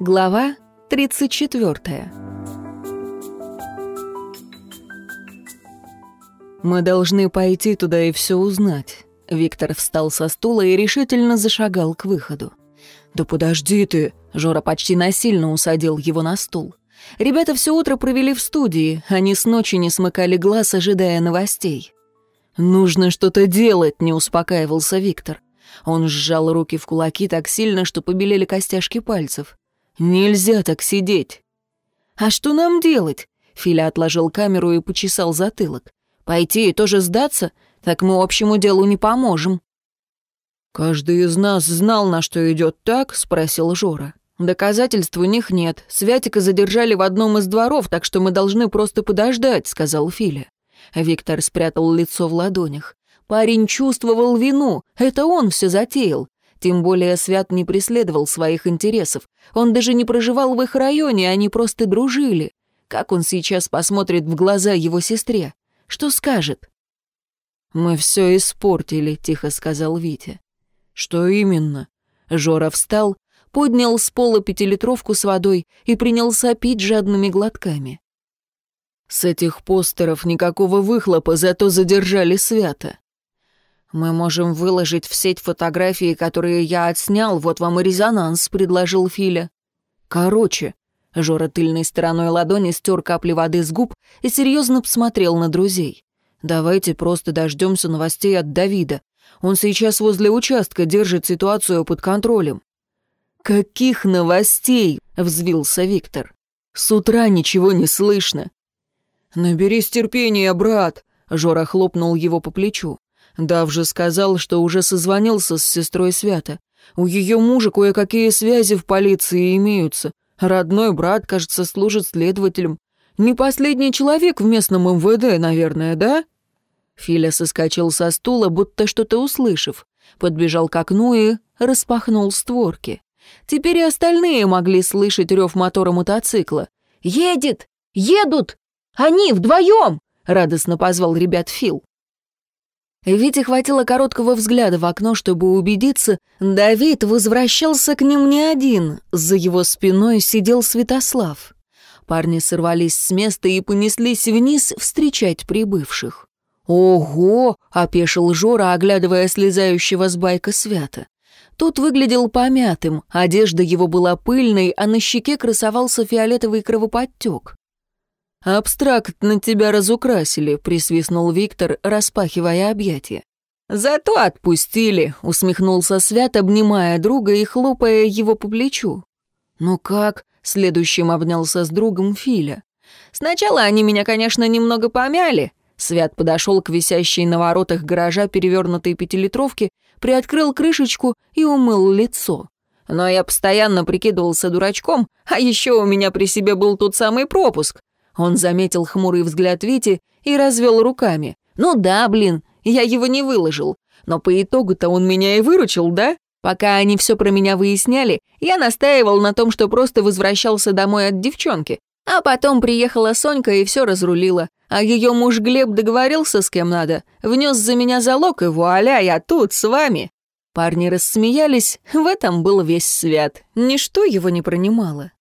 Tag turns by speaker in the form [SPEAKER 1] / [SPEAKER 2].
[SPEAKER 1] Глава 34 «Мы должны пойти туда и все узнать». Виктор встал со стула и решительно зашагал к выходу. «Да подожди ты!» — Жора почти насильно усадил его на стул. Ребята все утро провели в студии, они с ночи не смыкали глаз, ожидая новостей. «Нужно что-то делать», — не успокаивался Виктор. Он сжал руки в кулаки так сильно, что побелели костяшки пальцев. «Нельзя так сидеть!» «А что нам делать?» Филя отложил камеру и почесал затылок. «Пойти и тоже сдаться? Так мы общему делу не поможем». «Каждый из нас знал, на что идет так?» — спросил Жора. «Доказательств у них нет. Святика задержали в одном из дворов, так что мы должны просто подождать», — сказал Филя. Виктор спрятал лицо в ладонях. Парень чувствовал вину, это он все затеял. Тем более Свят не преследовал своих интересов. Он даже не проживал в их районе, они просто дружили. Как он сейчас посмотрит в глаза его сестре? Что скажет? «Мы все испортили», — тихо сказал Витя. «Что именно?» Жора встал, поднял с пола пятилитровку с водой и принялся пить жадными глотками. С этих постеров никакого выхлопа, зато задержали свято. «Мы можем выложить в сеть фотографии, которые я отснял, вот вам и резонанс», — предложил Филя. «Короче». Жора тыльной стороной ладони стер капли воды с губ и серьезно посмотрел на друзей. «Давайте просто дождемся новостей от Давида. Он сейчас возле участка держит ситуацию под контролем». «Каких новостей?» — взвился Виктор. «С утра ничего не слышно». «Наберись терпения, брат!» — Жора хлопнул его по плечу. Дав же сказал, что уже созвонился с сестрой Свята. У ее мужа кое-какие связи в полиции имеются. Родной брат, кажется, служит следователем. Не последний человек в местном МВД, наверное, да?» Филя соскочил со стула, будто что-то услышав. Подбежал к окну и распахнул створки. Теперь и остальные могли слышать рев мотора мотоцикла. «Едет! Едут! Они вдвоем!» — радостно позвал ребят Фил. Вите хватило короткого взгляда в окно, чтобы убедиться, Давид возвращался к ним не один, за его спиной сидел Святослав. Парни сорвались с места и понеслись вниз встречать прибывших. «Ого!» — опешил Жора, оглядывая слезающего с байка Свята. Тот выглядел помятым, одежда его была пыльной, а на щеке красовался фиолетовый кровоподтек. «Абстрактно тебя разукрасили», — присвистнул Виктор, распахивая объятия. «Зато отпустили», — усмехнулся Свят, обнимая друга и хлопая его по плечу. «Ну как?» — следующим обнялся с другом Филя. «Сначала они меня, конечно, немного помяли». Свят подошел к висящей на воротах гаража перевернутой пятилитровке, приоткрыл крышечку и умыл лицо. Но я постоянно прикидывался дурачком, а еще у меня при себе был тот самый пропуск. Он заметил хмурый взгляд Вити и развел руками. «Ну да, блин, я его не выложил. Но по итогу-то он меня и выручил, да? Пока они все про меня выясняли, я настаивал на том, что просто возвращался домой от девчонки. А потом приехала Сонька и все разрулила. А ее муж Глеб договорился с кем надо, внес за меня залог, и вуаля, я тут с вами. Парни рассмеялись, в этом был весь свят. Ничто его не пронимало.